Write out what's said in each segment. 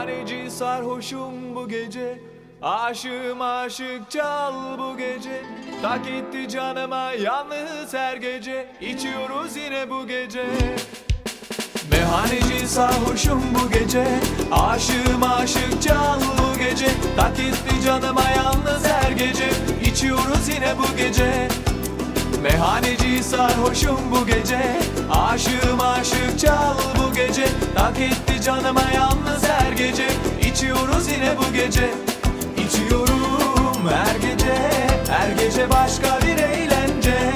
Meyhaneci sarhoşum bu gece. Aşığım aşık çal bu gece. Tak etti canıma yalnız her gece. İçiyoruz yine bu gece. Meyhaneci sarhoşum bu gece. Aşığım aşık çal bu gece. Tak etti canıma yalnız her gece. İçiyoruz yine bu gece. Meyhaneci sarhoşum bu gece. Aşığım aşık çal bu gece. Tak etti canıma yalnız her gece. İçiyoruz yine bu gece. İçiyorum her gece. Her gece başka bir eğlence.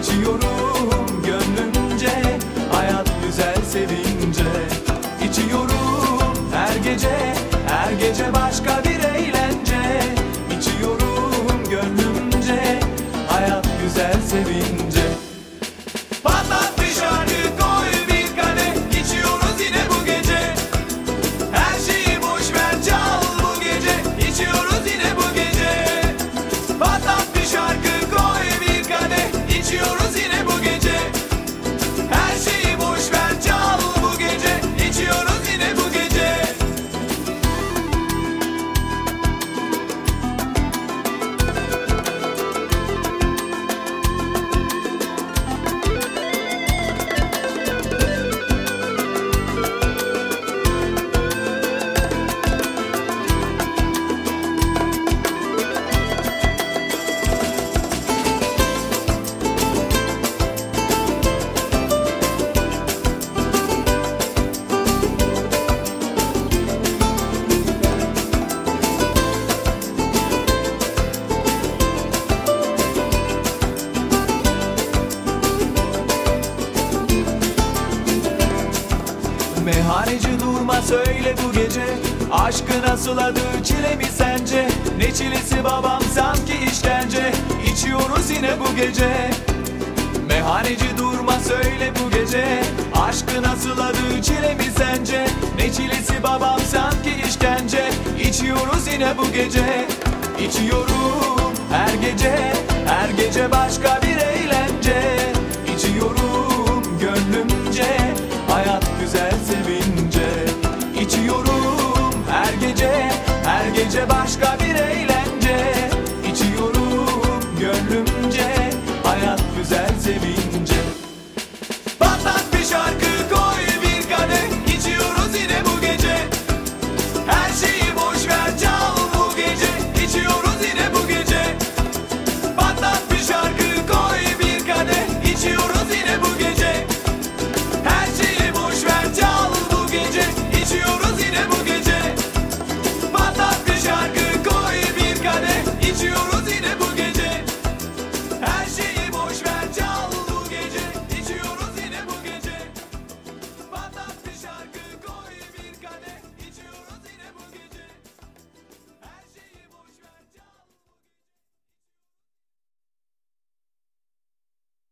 İçiyorum gönlümce. Hayat güzel sevince. İçiyorum her gece. Her gece başka bir eğlence. İçiyorum gönlümce. Hayat güzel sevince Meyhaneci durma söyle bu gece. Aşkı nasıl adı çile mi sence? Ne çilesi babam sanki işkence. İçiyoruz yine bu gece. Meyhaneci durma söyle bu gece. Aşkı nasıl adı çile mi sence? Ne çilesi babam sanki işkence. İçiyoruz yine bu gece. İçiyorum her gece Her gece başka bir eğlence. İçiyorum gönlümce Hayat güzel başka bir